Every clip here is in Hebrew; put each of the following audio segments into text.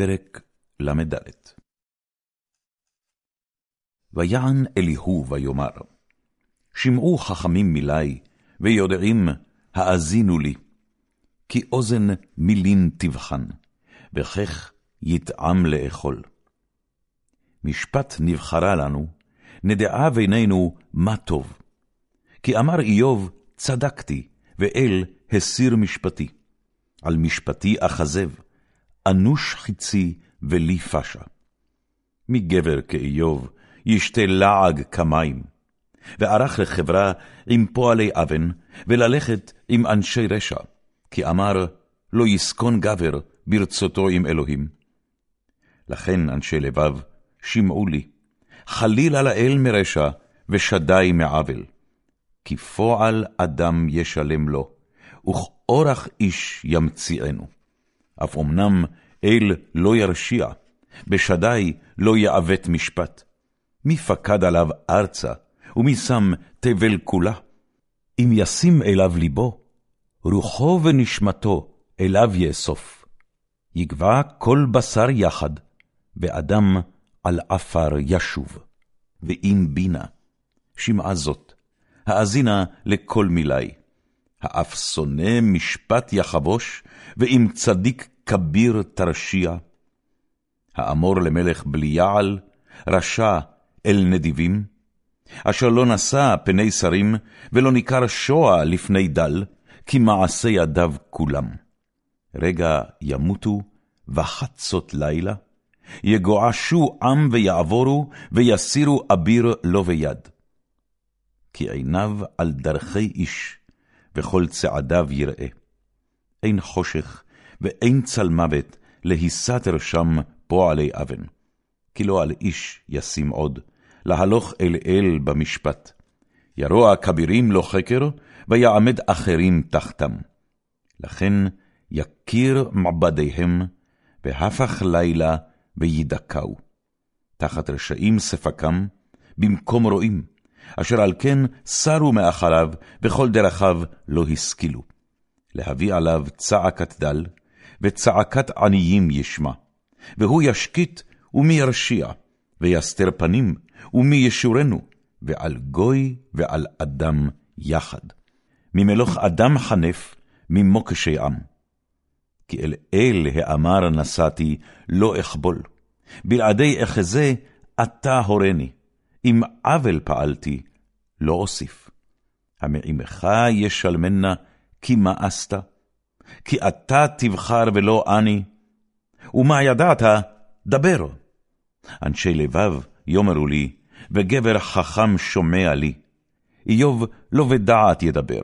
פרק ל"ד ויען אליהו ויאמר, שמעו חכמים מלי, ויודעים, האזינו לי, כי אוזן מילין תבחן, וכך יטעם לאכול. משפט נבחרה לנו, נדעה בינינו מה טוב. כי אמר איוב, צדקתי, ואל הסיר משפטי. על משפטי אכזב, אנוש חיצי ולי פשה. מגבר כאיוב ישתה לעג כמים, וערך לחברה עם פועלי אבן, וללכת עם אנשי רשע, כי אמר, לא יסכון גבר ברצותו עם אלוהים. לכן אנשי לבב, שמעו לי, חלילה לאל מרשע, ושדי מעוול. כי פועל אדם ישלם לו, וכאורח איש ימציאנו. אף אמנם אל לא ירשיע, בשדי לא יעוות משפט. מי פקד עליו ארצה, ומי שם תבל כולה? אם ישים אליו ליבו, רוחו ונשמתו אליו יאסוף. יגבע כל בשר יחד, ואדם על עפר ישוב. ואם בינה, שמעה זאת, האזינה לכל מילי. האף שונא משפט יחבוש, ואם צדיק כביר תרשיע. האמור למלך בליעל, רשע אל נדיבים, אשר לא נשא פני שרים, ולא ניכר שוע לפני דל, כי מעשה ידיו כולם. רגע ימותו, וחצות לילה, יגועשו עם ויעבורו, ויסירו אביר לא ביד. כי עיניו על דרכי איש, וכל צעדיו יראה. אין חושך ואין צל מוות להיסתר שם פועלי אבן. כי לא על איש ישים עוד, להלוך אל אל במשפט. ירוע כבירים לו חקר, ויעמד אחרים תחתם. לכן יכיר מעבדיהם, והפך לילה וידכאו. תחת רשעים ספקם, במקום רועים, אשר על כן סרו מאחריו, וכל דרכיו לא השכילו. להביא עליו צעקת דל, וצעקת עניים ישמע. והוא ישקיט, ומי ירשיע, ויסתר פנים, ומי ישורנו, ועל גוי ועל אדם יחד. ממלוך אדם חנף, ממוקשי עם. כי אל אל האמר נסעתי, לא אכבול. בלעדי אחזה, אתה הורני. אם עוול פעלתי, לא אוסיף. המעמך ישלמנה, כי מאסת? כי אתה תבחר ולא אני. ומה ידעת? דבר. אנשי לבב יאמרו לי, וגבר חכם שומע לי. איוב לא בדעת ידבר,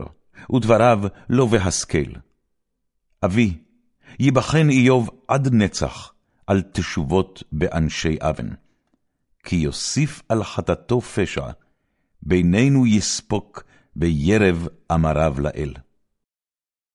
ודבריו לא בהשכל. אבי, ייבחן איוב עד נצח על תשובות באנשי אבן. כי יוסיף על חטאתו פשע, בינינו יספוק בירב אמריו לאל.